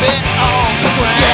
spit on the ground.